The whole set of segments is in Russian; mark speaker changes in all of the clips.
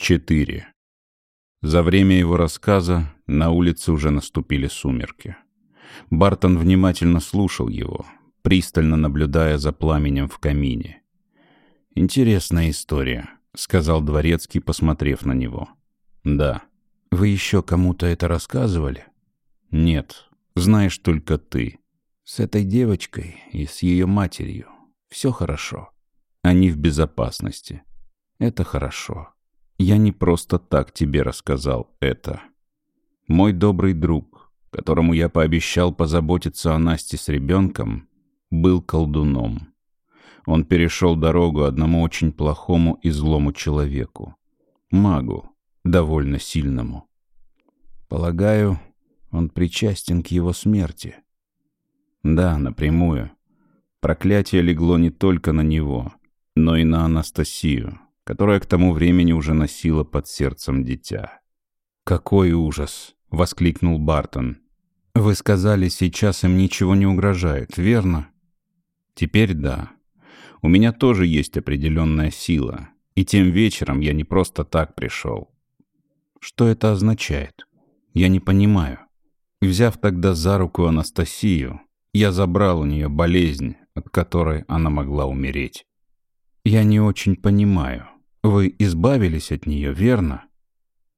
Speaker 1: 4. За время его рассказа на улице уже наступили сумерки. Бартон внимательно слушал его, пристально наблюдая за пламенем в камине. «Интересная история», — сказал Дворецкий, посмотрев на него. «Да. Вы еще кому-то это рассказывали?» «Нет. Знаешь только ты. С этой девочкой и с ее матерью. Все хорошо. Они в безопасности. Это хорошо. Я не просто так тебе рассказал это. Мой добрый друг, которому я пообещал позаботиться о Насте с ребенком, был колдуном. Он перешел дорогу одному очень плохому и злому человеку. Магу, довольно сильному. Полагаю, он причастен к его смерти. Да, напрямую. Проклятие легло не только на него, но и на Анастасию, которая к тому времени уже носила под сердцем дитя. «Какой ужас!» — воскликнул Бартон. «Вы сказали, сейчас им ничего не угрожает, верно?» «Теперь да. У меня тоже есть определенная сила, и тем вечером я не просто так пришел». «Что это означает? Я не понимаю». Взяв тогда за руку Анастасию, я забрал у нее болезнь, от которой она могла умереть. «Я не очень понимаю. Вы избавились от нее, верно?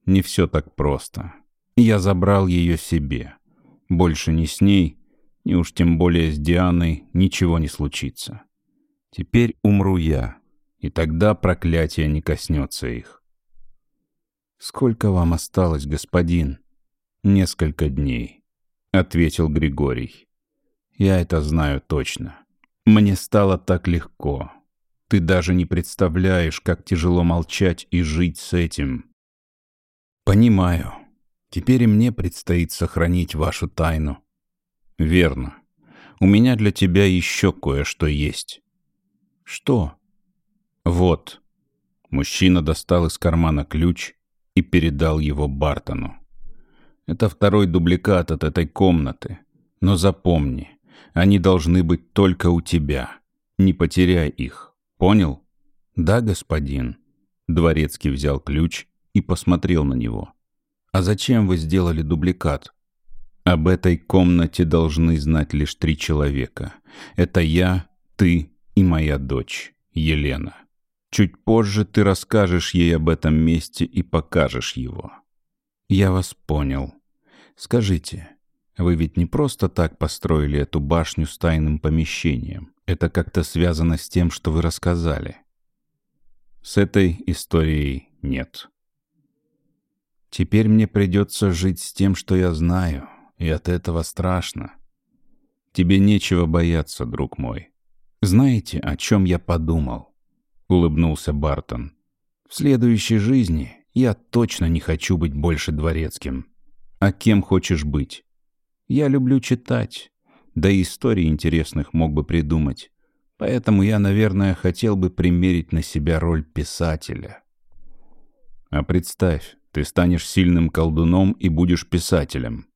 Speaker 1: Не все так просто. Я забрал ее себе. Больше ни с ней, ни уж тем более с Дианой ничего не случится. Теперь умру я, и тогда проклятие не коснется их. «Сколько вам осталось, господин?» «Несколько дней», — ответил Григорий. «Я это знаю точно. Мне стало так легко. Ты даже не представляешь, как тяжело молчать и жить с этим. Понимаю. Теперь и мне предстоит сохранить вашу тайну. Верно. У меня для тебя еще кое-что есть. Что? Вот. Мужчина достал из кармана ключ и передал его Бартону. Это второй дубликат от этой комнаты. Но запомни, они должны быть только у тебя. Не потеряй их. Понял? Да, господин. Дворецкий взял ключ и посмотрел на него. А зачем вы сделали дубликат? Об этой комнате должны знать лишь три человека. Это я, ты и моя дочь, Елена. Чуть позже ты расскажешь ей об этом месте и покажешь его. Я вас понял. Скажите, вы ведь не просто так построили эту башню с тайным помещением. Это как-то связано с тем, что вы рассказали. С этой историей нет. Теперь мне придется жить с тем, что я знаю, и от этого страшно. Тебе нечего бояться, друг мой. Знаете, о чем я подумал? Улыбнулся Бартон. В следующей жизни я точно не хочу быть больше дворецким. А кем хочешь быть? Я люблю читать, да и историй интересных мог бы придумать. Поэтому я, наверное, хотел бы примерить на себя роль писателя. А представь, ты станешь сильным колдуном и будешь писателем.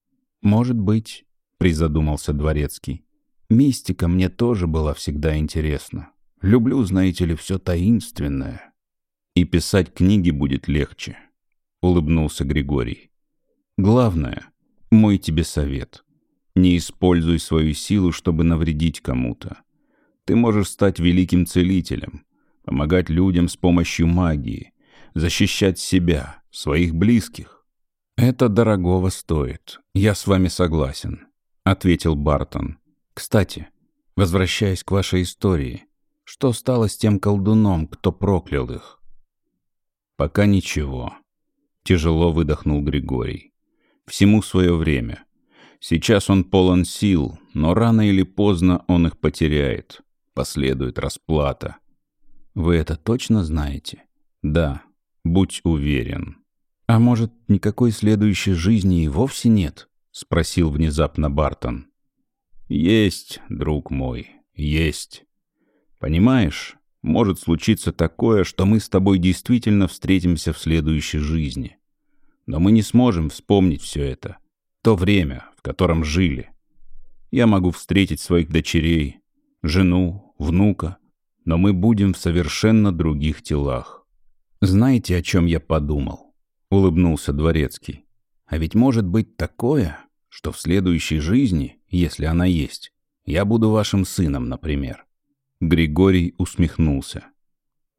Speaker 1: Может быть, призадумался Дворецкий. Мистика мне тоже была всегда интересна. Люблю, знаете ли, все таинственное. И писать книги будет легче, улыбнулся Григорий. Главное, мой тебе совет. Не используй свою силу, чтобы навредить кому-то. Ты можешь стать великим целителем, помогать людям с помощью магии, защищать себя, своих близких. Это дорогого стоит. Я с вами согласен, ответил Бартон. Кстати, возвращаясь к вашей истории, что стало с тем колдуном, кто проклял их? Пока ничего. Тяжело выдохнул Григорий. Всему свое время. Сейчас он полон сил, но рано или поздно он их потеряет. Последует расплата. Вы это точно знаете? Да, будь уверен. А может, никакой следующей жизни и вовсе нет? Спросил внезапно Бартон. Есть, друг мой, есть. Понимаешь, может случиться такое, что мы с тобой действительно встретимся в следующей жизни. Но мы не сможем вспомнить все это. То время, котором жили. Я могу встретить своих дочерей, жену, внука, но мы будем в совершенно других телах. «Знаете, о чем я подумал?» — улыбнулся Дворецкий. «А ведь может быть такое, что в следующей жизни, если она есть, я буду вашим сыном, например». Григорий усмехнулся.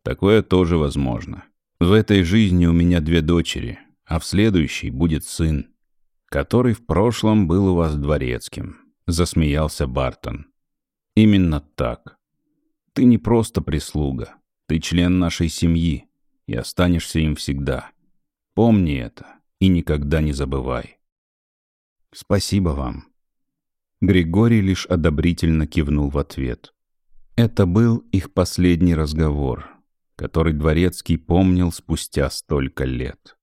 Speaker 1: «Такое тоже возможно. В этой жизни у меня две дочери, а в следующей будет сын, который в прошлом был у вас дворецким», — засмеялся Бартон. «Именно так. Ты не просто прислуга, ты член нашей семьи, и останешься им всегда. Помни это и никогда не забывай». «Спасибо вам». Григорий лишь одобрительно кивнул в ответ. Это был их последний разговор — который Дворецкий помнил спустя столько лет.